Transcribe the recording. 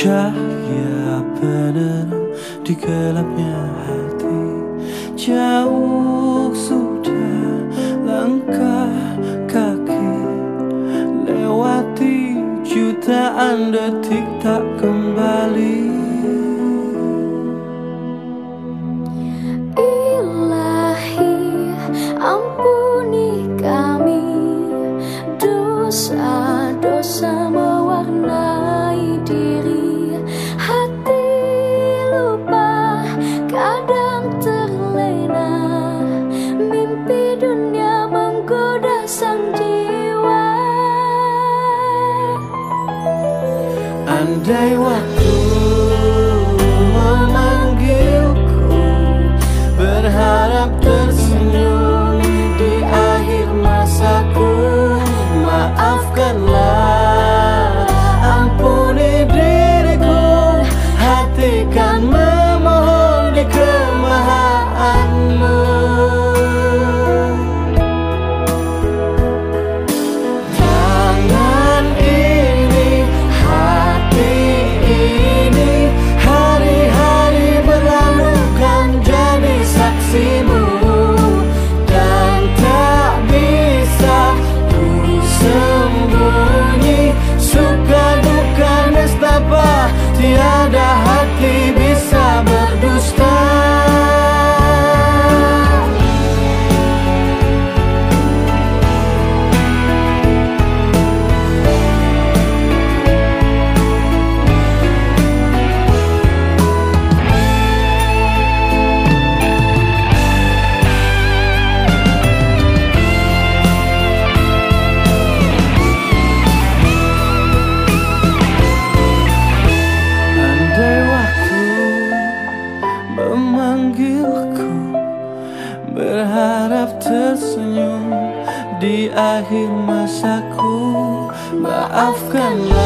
cahaya penerang di gelapnya hati. Jauh sudah langkah kaki Lewati jutaan detik tak kembali. Ilahi ampuni kami. Dosa-dosa mewarnai diri Andai waktu memanggilku Berharap tersenyum tersenyum di akhir masaku. Maafkanlah,